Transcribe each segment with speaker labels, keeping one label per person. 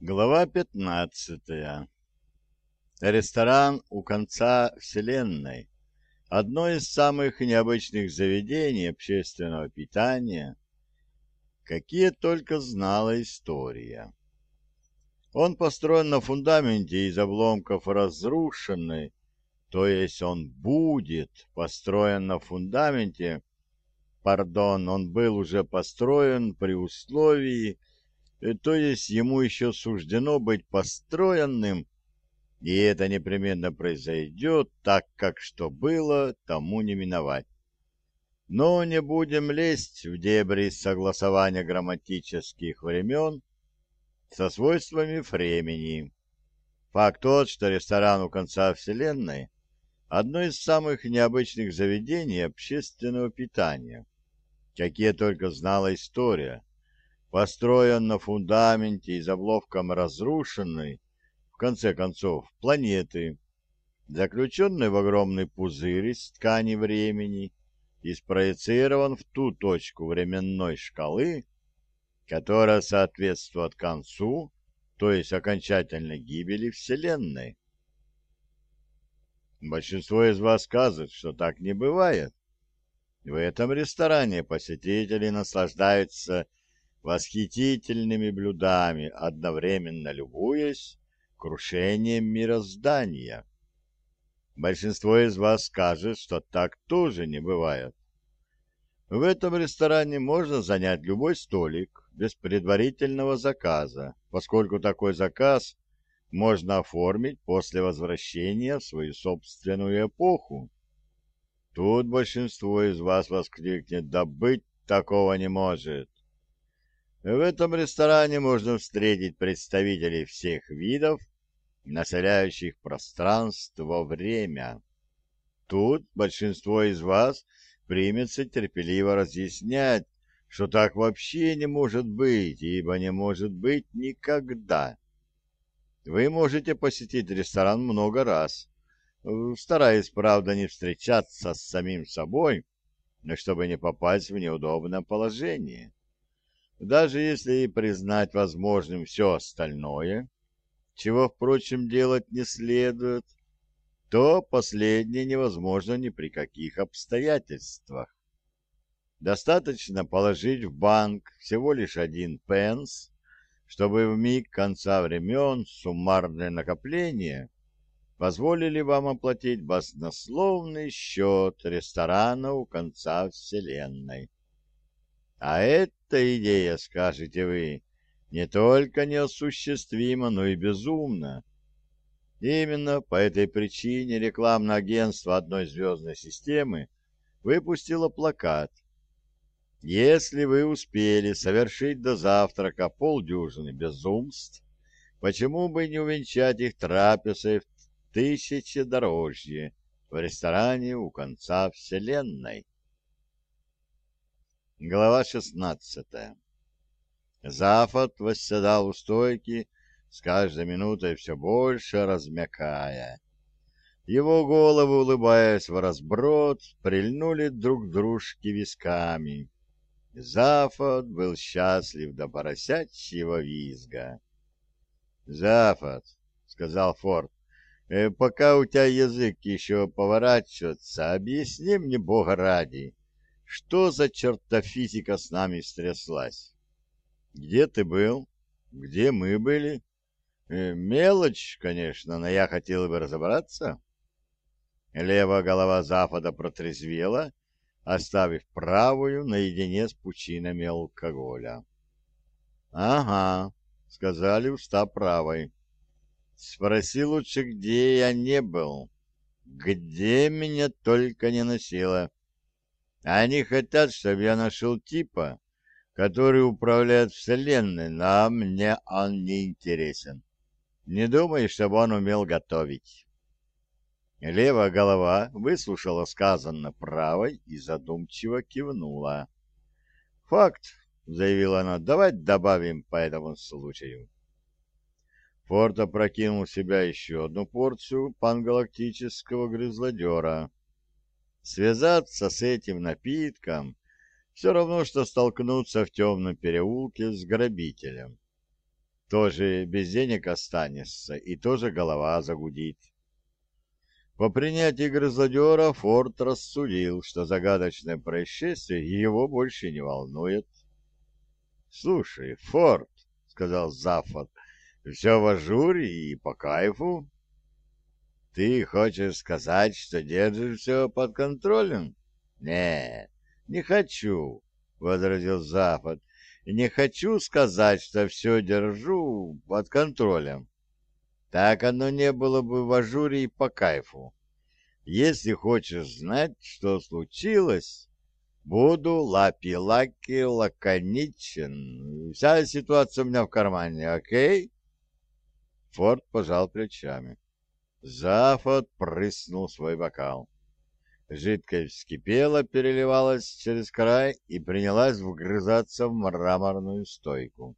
Speaker 1: Глава пятнадцатая. Ресторан у конца Вселенной. Одно из самых необычных заведений общественного питания, какие только знала история. Он построен на фундаменте из обломков разрушенной, то есть он будет построен на фундаменте, пардон, он был уже построен при условии, Э, то есть ему еще суждено быть построенным, и это непременно произойдет, так как что было, тому не миновать. Но не будем лезть в дебри согласования грамматических времен со свойствами времени. Факт тот, что ресторан у конца Вселенной – одно из самых необычных заведений общественного питания, какие только знала история, построен на фундаменте из обловком разрушенной, в конце концов, планеты, заключенной в огромный пузырь из ткани времени и спроецирован в ту точку временной шкалы, которая соответствует концу, то есть окончательной гибели Вселенной. Большинство из вас скажет, что так не бывает. В этом ресторане посетители наслаждаются восхитительными блюдами, одновременно любуясь крушением мироздания. Большинство из вас скажет, что так тоже не бывает. В этом ресторане можно занять любой столик без предварительного заказа, поскольку такой заказ можно оформить после возвращения в свою собственную эпоху. Тут большинство из вас воскликнет, да быть такого не может. В этом ресторане можно встретить представителей всех видов, населяющих пространство время. Тут большинство из вас примется терпеливо разъяснять, что так вообще не может быть, ибо не может быть никогда. Вы можете посетить ресторан много раз, стараясь, правда, не встречаться с самим собой, но чтобы не попасть в неудобное положение. Даже если и признать возможным все остальное, чего, впрочем, делать не следует, то последнее невозможно ни при каких обстоятельствах. Достаточно положить в банк всего лишь один пенс, чтобы в миг конца времен суммарное накопление позволили вам оплатить баснословный счет ресторана у конца Вселенной. А эта идея, скажете вы, не только неосуществима, но и безумна. Именно по этой причине рекламное агентство одной звездной системы выпустило плакат. Если вы успели совершить до завтрака полдюжины безумств, почему бы не увенчать их трапезой в тысячи дорожье в ресторане у конца вселенной? Глава шестнадцатая. Зафот восседал у стойки, с каждой минутой все больше размякая. Его головы, улыбаясь в разброд, прильнули друг к дружке висками. Зафот был счастлив до поросячьего визга. — Зафот, — сказал Форд, э, — пока у тебя язык еще поворачивается, объясни мне, Бога ради, — что за черта физика с нами стряслась? Где ты был? Где мы были? Э, мелочь, конечно, но я хотел бы разобраться. Левая голова Запада протрезвела, оставив правую наедине с пучинами алкоголя. — Ага, — сказали уста правой. — Спроси лучше, где я не был. Где меня только не носило. Они хотят, чтобы я нашел типа, который управляет Вселенной, но мне он не интересен. Не думай, чтобы он умел готовить. Левая голова выслушала сказанное правой и задумчиво кивнула. «Факт», — заявила она, — «давай добавим по этому случаю». Форд опрокинул в себя еще одну порцию пангалактического грызлодера Связаться с этим напитком все равно, что столкнуться в темном переулке с грабителем. тоже без денег останешься, и тоже голова загудит. По принятии грызлодера Форд рассудил, что загадочное происшествие его больше не волнует. — Слушай, Форд, — сказал Зафот, — все в ажуре и по кайфу. — Ты хочешь сказать, что держишь все под контролем? — Не, не хочу, — возразил Запад. Не хочу сказать, что все держу под контролем. Так оно не было бы в ажуре и по кайфу. Если хочешь знать, что случилось, буду лапи-лаки лаконичен. Вся ситуация у меня в кармане, окей? Форд пожал плечами. Зафод прыснул свой бокал. Жидкость вскипела, переливалась через край и принялась вгрызаться в мраморную стойку.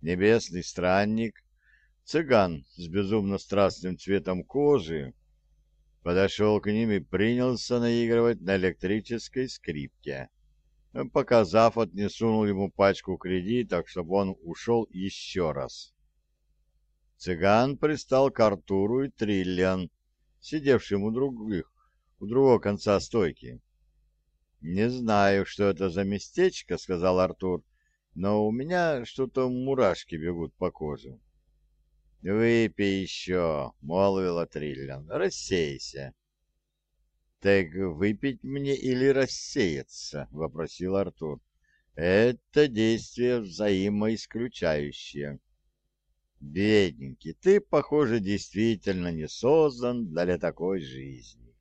Speaker 1: Небесный странник, цыган с безумно страстным цветом кожи, подошел к ним и принялся наигрывать на электрической скрипке, пока Зафот не сунул ему пачку кредиток, чтобы он ушел еще раз. Цыган пристал к Артуру и Триллиан, сидевшим у других у другого конца стойки. «Не знаю, что это за местечко», — сказал Артур, — «но у меня что-то мурашки бегут по коже». «Выпей еще», — молвила Триллиан, — «рассейся». «Так выпить мне или рассеяться?» — вопросил Артур. «Это действие взаимоисключающее». «Бедненький, ты, похоже, действительно не создан для такой жизни».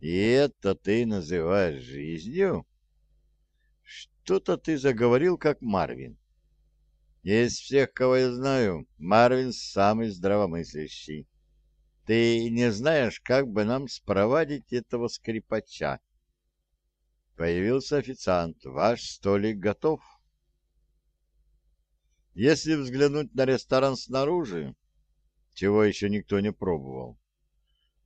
Speaker 1: И это ты называешь жизнью? Что-то ты заговорил, как Марвин. Из всех, кого я знаю, Марвин самый здравомыслящий. Ты не знаешь, как бы нам спровадить этого скрипача? Появился официант. Ваш столик готов. Если взглянуть на ресторан снаружи, чего еще никто не пробовал,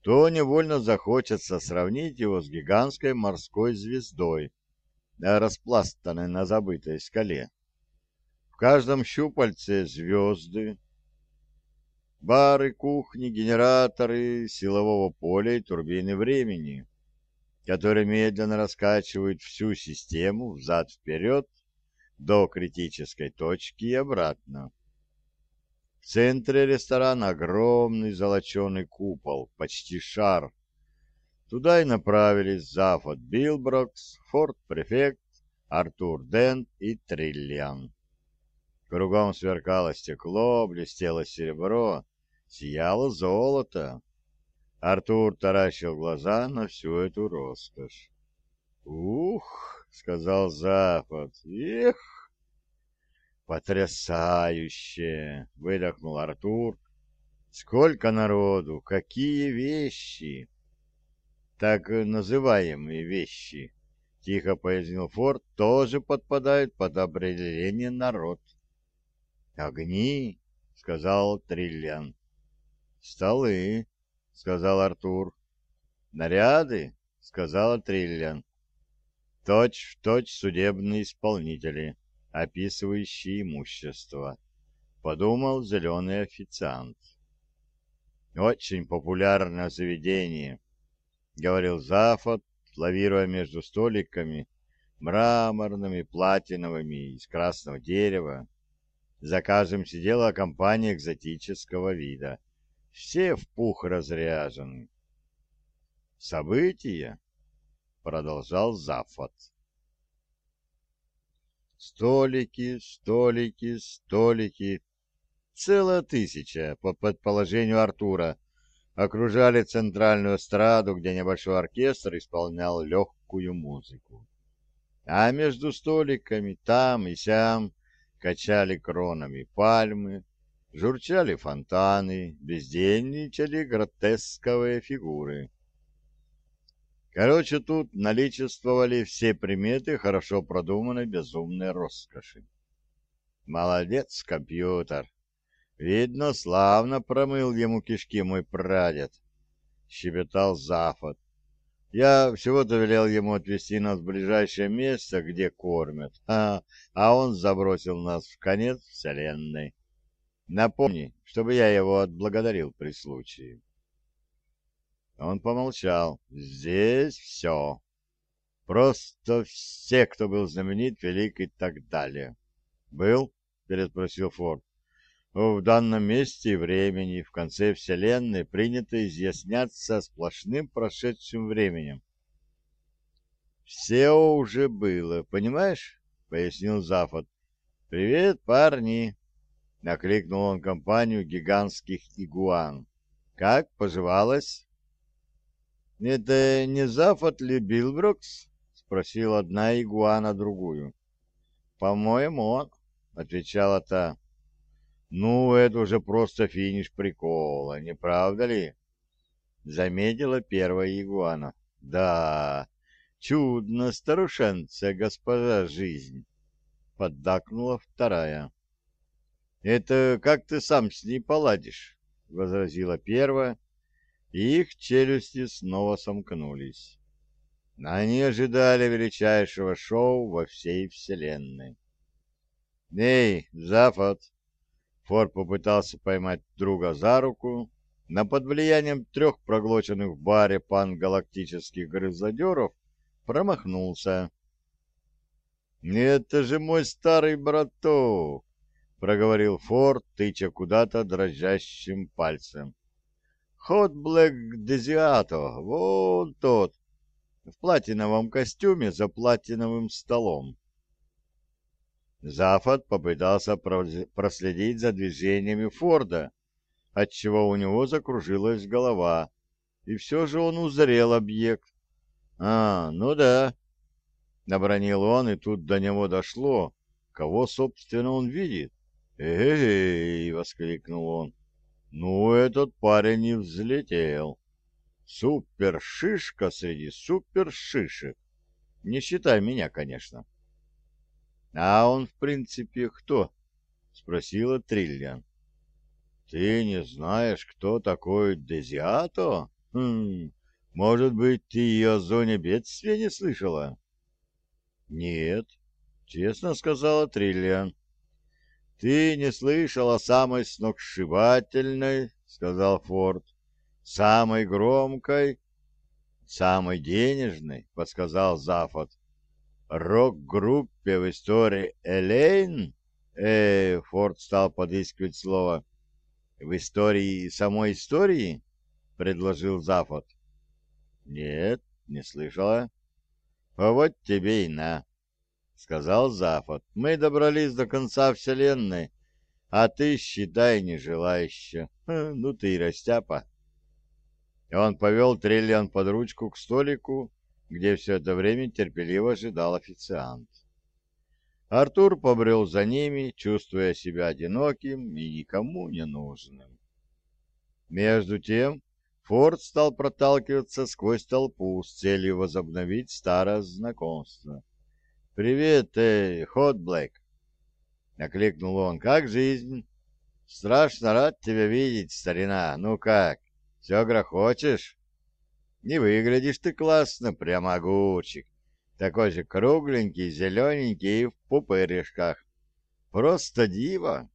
Speaker 1: то невольно захочется сравнить его с гигантской морской звездой, распластанной на забытой скале. В каждом щупальце звезды, бары, кухни, генераторы силового поля и турбины времени, которые медленно раскачивают всю систему взад-вперед до критической точки и обратно. В центре ресторана огромный золоченый купол, почти шар. Туда и направились Зафод Библброкс, Форд Префект, Артур Дент и Триллиан. Кругом сверкало стекло, блестело серебро, сияло золото. Артур таращил глаза на всю эту роскошь. «Ух!» — сказал Зафод. «Эх!» «Потрясающе!» — выдохнул Артур. «Сколько народу! Какие вещи!» «Так называемые вещи», — тихо пояснил Форд, — «тоже подпадают под определение народ». «Огни», — сказал Триллиан. «Столы», — сказал Артур. «Наряды», — сказал Триллиан. «Точь в точь судебные исполнители» описывающий имущество, подумал зеленый официант. Очень популярное заведение, говорил Зафот, лавируя между столиками, мраморными, платиновыми, из красного дерева. За каждым сидела компания экзотического вида. Все в пух разряжены. События, продолжал Зафот. Столики, столики, столики. Целая тысяча, по предположению Артура, окружали центральную эстраду, где небольшой оркестр исполнял легкую музыку. А между столиками там и сям качали кронами пальмы, журчали фонтаны, бездельничали гротесковые фигуры. Короче, тут наличествовали все приметы хорошо продуманной безумной роскоши. Молодец, компьютер. Видно, славно промыл ему кишки мой прадед, щебетал Зафот. Я всего-то велел ему отвезти нас в ближайшее место, где кормят, а, а он забросил нас в конец вселенной. Напомни, чтобы я его отблагодарил при случае. Он помолчал. Здесь все. Просто все, кто был знаменит, велик и так далее. Был? Переспросил Форд. В данном месте и времени, в конце Вселенной, принято изъясняться сплошным прошедшим временем. «Все уже было, понимаешь?» — пояснил Зафот. «Привет, парни!» — накликнул он компанию гигантских игуан. «Как поживалось?» «Это не Зафот ли Билброкс?» — спросила одна игуана другую. «По-моему, он», — отвечала та. Ну, это уже просто финиш прикола, не правда ли? Заметила первая игуана. Да, чудно, старушенция, госпожа жизнь. Поддакнула вторая. Это как ты сам с ней поладишь? Возразила первая, их челюсти снова сомкнулись. Они ожидали величайшего шоу во всей вселенной. «Эй, Зафот!» Форд попытался поймать друга за руку, но под влиянием трех проглоченных в баре пангалактических грызодеров промахнулся. «Это же мой старый браток!» — проговорил Форд, тыча куда-то дрожащим пальцем. «Хот Блэк Дезиато, вот тот, в платиновом костюме за платиновым столом. Зафот попытался проследить за движениями Форда, отчего у него закружилась голова, и все же он узрел объект. «А, ну да», — набронил он, и тут до него дошло, кого, собственно, он видит. «Эй!» — воскликнул он. «Ну, этот парень не взлетел. Супер-шишка среди супер-шишек. Не считай меня, конечно». «А он, в принципе, кто?» — спросила Триллиан. «Ты не знаешь, кто такой Дезиато? Хм, может быть, ты и о зоне бедствия не слышала?» «Нет», — честно сказала Триллиан. «Ты не слышал о самой сногсшибательной, — сказал Форд, — самой громкой, самой денежной, — подсказал Зафот, рок-группе в истории Элейн? Э, Форд стал подыскивать слово. В истории самой истории? Предложил Зафот. Нет, не слышала. А вот тебе и на, сказал Зафот. Мы добрались до конца вселенной, а ты, считай, не желаешь Ну ты и растяпа. Он повел Триллиан под ручку к столику, где все это время терпеливо ожидал официант. Артур побрел за ними, чувствуя себя одиноким и никому не нужным. Между тем Форд стал проталкиваться сквозь толпу с целью возобновить старое знакомство. «Привет, эй, Хот Блэк!» — накликнул он. «Как жизнь?» «Страшно рад тебя видеть, старина. Ну как, все грохочешь?» Не выглядишь ты классно, прямо огурчик. Такой же кругленький, зелененький и в пупырышках. Просто диво.